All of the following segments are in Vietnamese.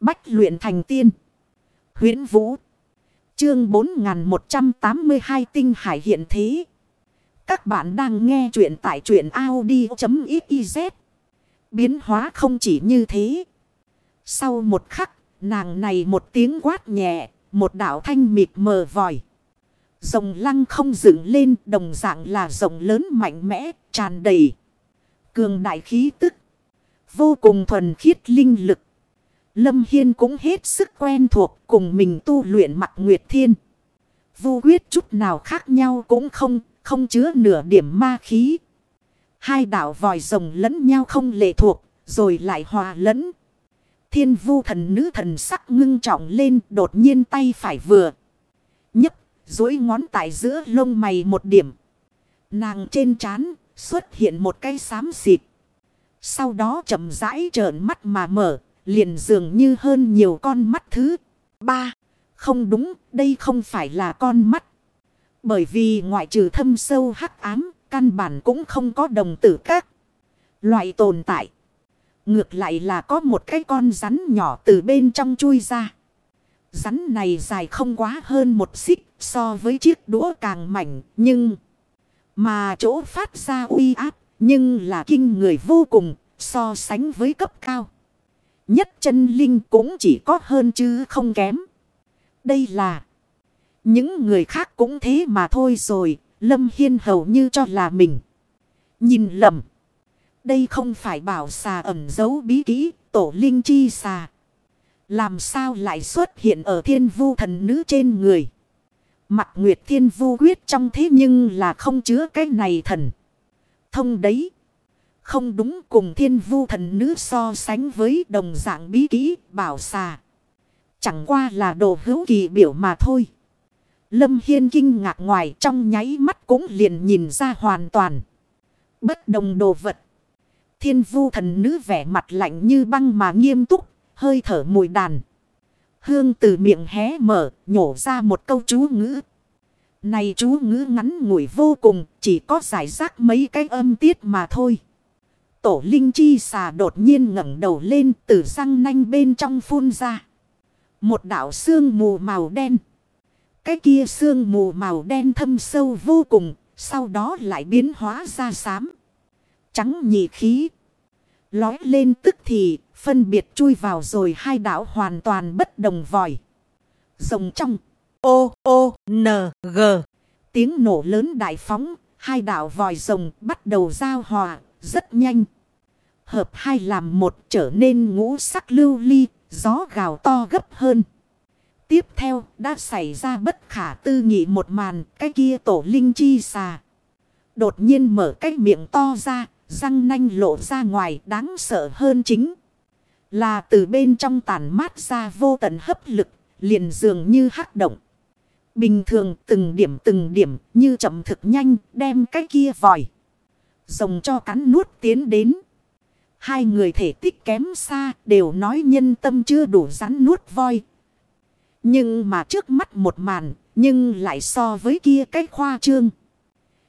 Bách luyện thành tiên. huyễn Vũ. Chương 4182 tinh hải hiện thế. Các bạn đang nghe truyện tại truyện Audi.xyz. Biến hóa không chỉ như thế. Sau một khắc, nàng này một tiếng quát nhẹ, một đảo thanh mịt mờ vòi. Rồng lăng không dựng lên đồng dạng là rồng lớn mạnh mẽ, tràn đầy. Cường đại khí tức. Vô cùng thuần khiết linh lực. Lâm Hiên cũng hết sức quen thuộc cùng mình tu luyện mặt Nguyệt Thiên. Vu quyết chút nào khác nhau cũng không, không chứa nửa điểm ma khí. Hai đảo vòi rồng lẫn nhau không lệ thuộc, rồi lại hòa lẫn. Thiên vu thần nữ thần sắc ngưng trọng lên đột nhiên tay phải vừa. nhấc duỗi ngón tại giữa lông mày một điểm. Nàng trên trán xuất hiện một cái xám xịt. Sau đó chậm rãi trợn mắt mà mở, liền dường như hơn nhiều con mắt thứ. Ba, không đúng, đây không phải là con mắt. Bởi vì ngoại trừ thâm sâu hắc ám, căn bản cũng không có đồng tử các. Loại tồn tại. Ngược lại là có một cái con rắn nhỏ từ bên trong chui ra. Rắn này dài không quá hơn một xích so với chiếc đũa càng mảnh nhưng... Mà chỗ phát ra uy áp nhưng là kinh người vô cùng so sánh với cấp cao. Nhất chân linh cũng chỉ có hơn chứ không kém. Đây là, những người khác cũng thế mà thôi rồi. Lâm Hiên hầu như cho là mình. Nhìn lầm. Đây không phải bảo xà ẩm giấu bí kỹ, tổ linh chi xà. Làm sao lại xuất hiện ở thiên vu thần nữ trên người. Mặt nguyệt thiên vu quyết trong thế nhưng là không chứa cái này thần. Thông đấy. Không đúng cùng thiên vu thần nữ so sánh với đồng dạng bí kỹ bảo xà. Chẳng qua là đồ hữu kỳ biểu mà thôi. Lâm Hiên kinh ngạc ngoài trong nháy mắt cũng liền nhìn ra hoàn toàn. Bất đồng đồ vật. Thiên vu thần nữ vẻ mặt lạnh như băng mà nghiêm túc, hơi thở mùi đàn. Hương từ miệng hé mở, nhổ ra một câu chú ngữ. Này chú ngữ ngắn ngủi vô cùng, chỉ có giải rác mấy cái âm tiết mà thôi. Tổ linh chi xà đột nhiên ngẩng đầu lên từ răng nanh bên trong phun ra. Một đảo xương mù màu đen. Cái kia xương mù màu đen thâm sâu vô cùng, sau đó lại biến hóa ra xám. Trắng nhị khí. Lói lên tức thì, phân biệt chui vào rồi hai đảo hoàn toàn bất đồng vòi. Rồng trong. O, O, N, G. Tiếng nổ lớn đại phóng, hai đảo vòi rồng bắt đầu giao hòa, rất nhanh. Hợp hai làm một trở nên ngũ sắc lưu ly, gió gào to gấp hơn. Tiếp theo đã xảy ra bất khả tư nghị một màn cái kia tổ linh chi xà. Đột nhiên mở cái miệng to ra, răng nanh lộ ra ngoài đáng sợ hơn chính. Là từ bên trong tàn mát ra vô tận hấp lực, liền dường như hắc động. Bình thường từng điểm từng điểm như chậm thực nhanh đem cái kia vòi. Rồng cho cắn nuốt tiến đến. Hai người thể tích kém xa đều nói nhân tâm chưa đủ rắn nuốt voi. Nhưng mà trước mắt một màn, nhưng lại so với kia cái khoa trương.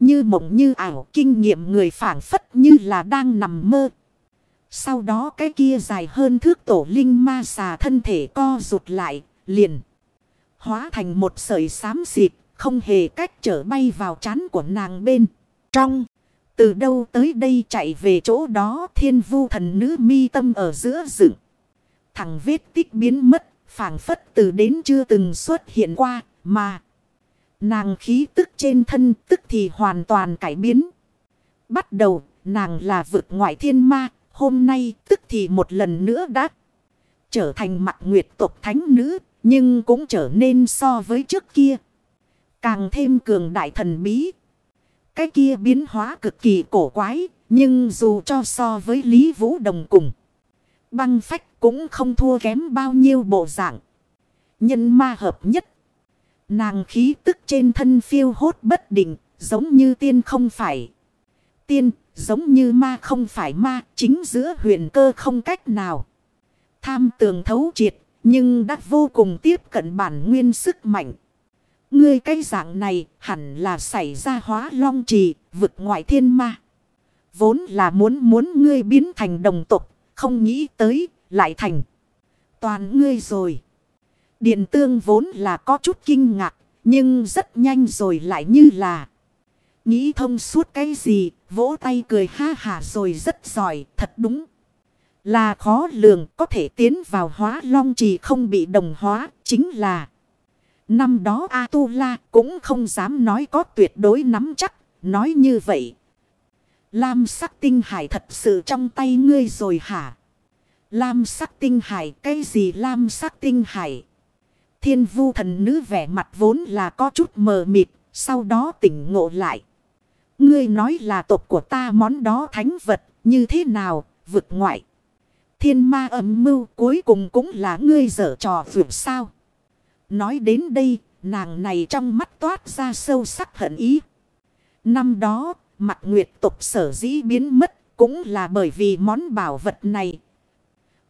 Như mộng như ảo kinh nghiệm người phản phất như là đang nằm mơ. Sau đó cái kia dài hơn thước tổ linh ma xà thân thể co rụt lại, liền. Hóa thành một sợi xám xịt, không hề cách trở bay vào chán của nàng bên. Trong. Từ đâu tới đây chạy về chỗ đó thiên vu thần nữ mi tâm ở giữa rừng, Thằng vết tích biến mất, phảng phất từ đến chưa từng xuất hiện qua, mà. Nàng khí tức trên thân tức thì hoàn toàn cải biến. Bắt đầu, nàng là vực ngoại thiên ma, hôm nay tức thì một lần nữa đã trở thành mặt nguyệt tộc thánh nữ, nhưng cũng trở nên so với trước kia. Càng thêm cường đại thần bí, cái kia biến hóa cực kỳ cổ quái, nhưng dù cho so với Lý Vũ Đồng cùng. Băng phách cũng không thua kém bao nhiêu bộ dạng. Nhân ma hợp nhất. Nàng khí tức trên thân phiêu hốt bất định, giống như tiên không phải. Tiên, giống như ma không phải ma, chính giữa huyền cơ không cách nào. Tham tường thấu triệt, nhưng đã vô cùng tiếp cận bản nguyên sức mạnh. Ngươi cái dạng này hẳn là xảy ra hóa long trì, vực ngoại thiên ma. Vốn là muốn muốn ngươi biến thành đồng tục, không nghĩ tới, lại thành. toàn ngươi rồi. Điện tương vốn là có chút kinh ngạc, nhưng rất nhanh rồi lại như là. Nghĩ thông suốt cái gì, vỗ tay cười ha hả rồi rất giỏi, thật đúng. Là khó lường có thể tiến vào hóa long trì không bị đồng hóa, chính là. Năm đó A-tu-la cũng không dám nói có tuyệt đối nắm chắc, nói như vậy. Lam sắc tinh hải thật sự trong tay ngươi rồi hả? Lam sắc tinh hải cái gì lam sắc tinh hải? Thiên vu thần nữ vẻ mặt vốn là có chút mờ mịt, sau đó tỉnh ngộ lại. Ngươi nói là tộc của ta món đó thánh vật, như thế nào, vực ngoại. Thiên ma âm mưu cuối cùng cũng là ngươi dở trò vượt sao. Nói đến đây, nàng này trong mắt toát ra sâu sắc hận ý. Năm đó, mặt nguyệt tục sở dĩ biến mất, cũng là bởi vì món bảo vật này.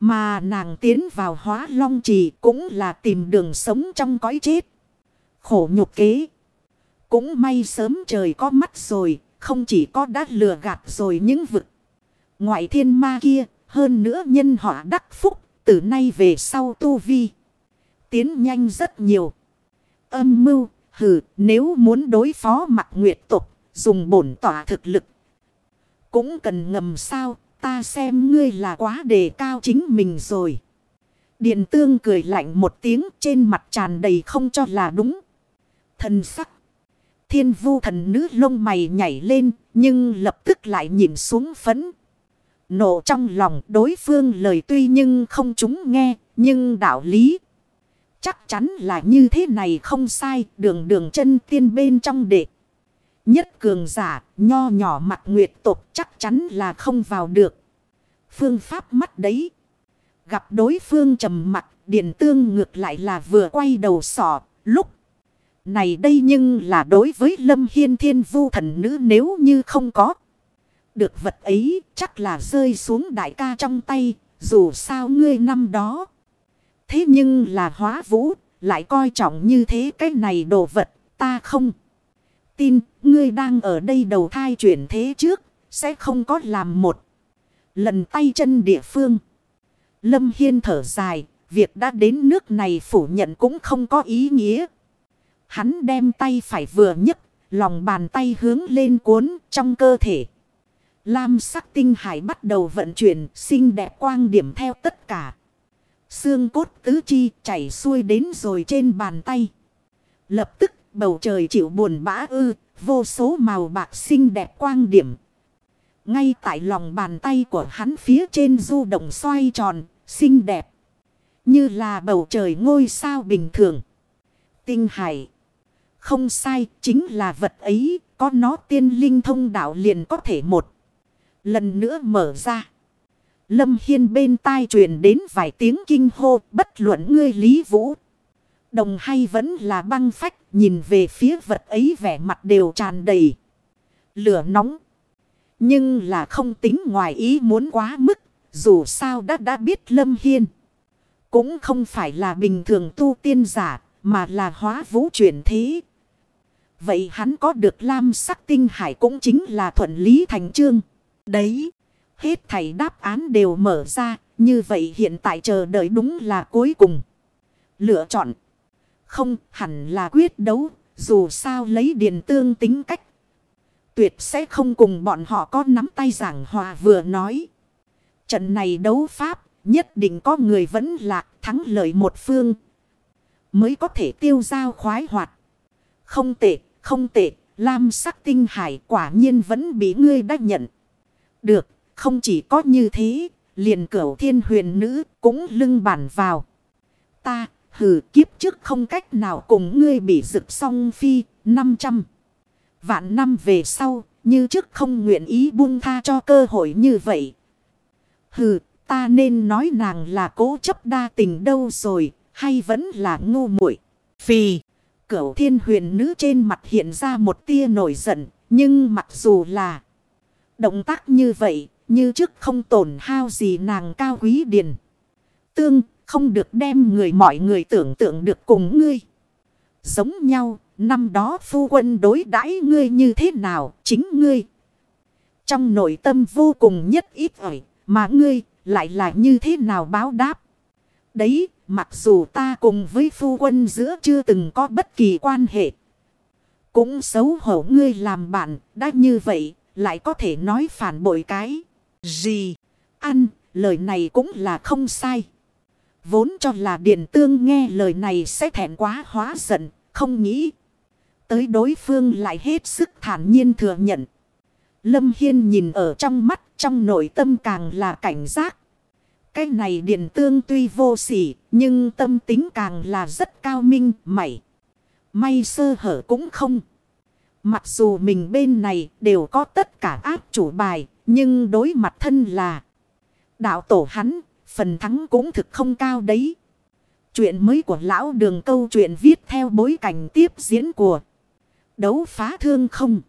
Mà nàng tiến vào hóa long trì cũng là tìm đường sống trong cõi chết. Khổ nhục kế. Cũng may sớm trời có mắt rồi, không chỉ có đã lừa gạt rồi những vực. Ngoại thiên ma kia, hơn nữa nhân họa đắc phúc, từ nay về sau tu vi. Tiến nhanh rất nhiều. Âm mưu, hừ, nếu muốn đối phó mặt nguyệt tục, dùng bổn tỏa thực lực. Cũng cần ngầm sao, ta xem ngươi là quá đề cao chính mình rồi. Điện tương cười lạnh một tiếng trên mặt tràn đầy không cho là đúng. Thần sắc. Thiên vu thần nữ lông mày nhảy lên nhưng lập tức lại nhìn xuống phấn. Nộ trong lòng đối phương lời tuy nhưng không chúng nghe nhưng đạo lý. Chắc chắn là như thế này không sai đường đường chân tiên bên trong đệ. Nhất cường giả nho nhỏ mặt nguyệt tộc chắc chắn là không vào được. Phương pháp mắt đấy. Gặp đối phương trầm mặt điện tương ngược lại là vừa quay đầu sỏ lúc. Này đây nhưng là đối với Lâm Hiên Thiên Vu thần nữ nếu như không có. Được vật ấy chắc là rơi xuống đại ca trong tay, dù sao ngươi năm đó. Thế nhưng là hóa vũ, lại coi trọng như thế cái này đồ vật, ta không. Tin, ngươi đang ở đây đầu thai chuyển thế trước, sẽ không có làm một. Lần tay chân địa phương. Lâm Hiên thở dài, việc đã đến nước này phủ nhận cũng không có ý nghĩa. Hắn đem tay phải vừa nhấc, lòng bàn tay hướng lên cuốn trong cơ thể. Lam sắc tinh hải bắt đầu vận chuyển, xinh đẹp quang điểm theo tất cả. Xương cốt tứ chi chảy xuôi đến rồi trên bàn tay. Lập tức bầu trời chịu buồn bã ư, vô số màu bạc xinh đẹp quang điểm. Ngay tại lòng bàn tay của hắn phía trên du động xoay tròn, xinh đẹp. Như là bầu trời ngôi sao bình thường. Tinh hải. Không sai, chính là vật ấy, có nó tiên linh thông đạo liền có thể một. Lần nữa mở ra. Lâm Hiên bên tai truyền đến vài tiếng kinh hô, bất luận ngươi Lý Vũ. Đồng hay vẫn là băng phách, nhìn về phía vật ấy vẻ mặt đều tràn đầy. Lửa nóng. Nhưng là không tính ngoài ý muốn quá mức. Dù sao đã đã biết Lâm Hiên. Cũng không phải là bình thường tu tiên giả. Mà là hóa vũ chuyển thế. Vậy hắn có được lam sắc tinh hải cũng chính là thuận lý thành trương Đấy. Hết thảy đáp án đều mở ra. Như vậy hiện tại chờ đợi đúng là cuối cùng. Lựa chọn. Không hẳn là quyết đấu. Dù sao lấy điện tương tính cách. Tuyệt sẽ không cùng bọn họ có nắm tay giảng hòa vừa nói. Trận này đấu pháp. Nhất định có người vẫn lạc thắng lợi một phương. Mới có thể tiêu giao khoái hoạt. Không tệ, không tệ. Lam sắc tinh hải quả nhiên vẫn bị ngươi đã nhận. Được, không chỉ có như thế, liền cửu thiên huyền nữ cũng lưng bản vào. Ta, hừ kiếp trước không cách nào cùng ngươi bị rực song phi, 500. Vạn năm về sau, như trước không nguyện ý buông tha cho cơ hội như vậy. Hừ, ta nên nói nàng là cố chấp đa tình đâu rồi, hay vẫn là ngu muội Phì, cửu thiên huyền nữ trên mặt hiện ra một tia nổi giận, nhưng mặc dù là động tác như vậy, như trước không tổn hao gì nàng cao quý điền. Tương, không được đem người mọi người tưởng tượng được cùng ngươi. Giống nhau, năm đó phu quân đối đãi ngươi như thế nào, chính ngươi. Trong nội tâm vô cùng nhất ít ỏi, mà ngươi lại là như thế nào báo đáp. Đấy, mặc dù ta cùng với phu quân giữa chưa từng có bất kỳ quan hệ. Cũng xấu hổ ngươi làm bạn, đã như vậy, lại có thể nói phản bội cái. Gì? Ăn, lời này cũng là không sai. Vốn cho là điện tương nghe lời này sẽ thẹn quá hóa giận, không nghĩ. Tới đối phương lại hết sức thản nhiên thừa nhận. Lâm Hiên nhìn ở trong mắt, trong nội tâm càng là cảnh giác. Cái này điện tương tuy vô sỉ, nhưng tâm tính càng là rất cao minh, mảy. May sơ hở cũng không. Mặc dù mình bên này đều có tất cả áp chủ bài, nhưng đối mặt thân là đạo tổ hắn, phần thắng cũng thực không cao đấy. Chuyện mới của lão đường câu chuyện viết theo bối cảnh tiếp diễn của đấu phá thương không.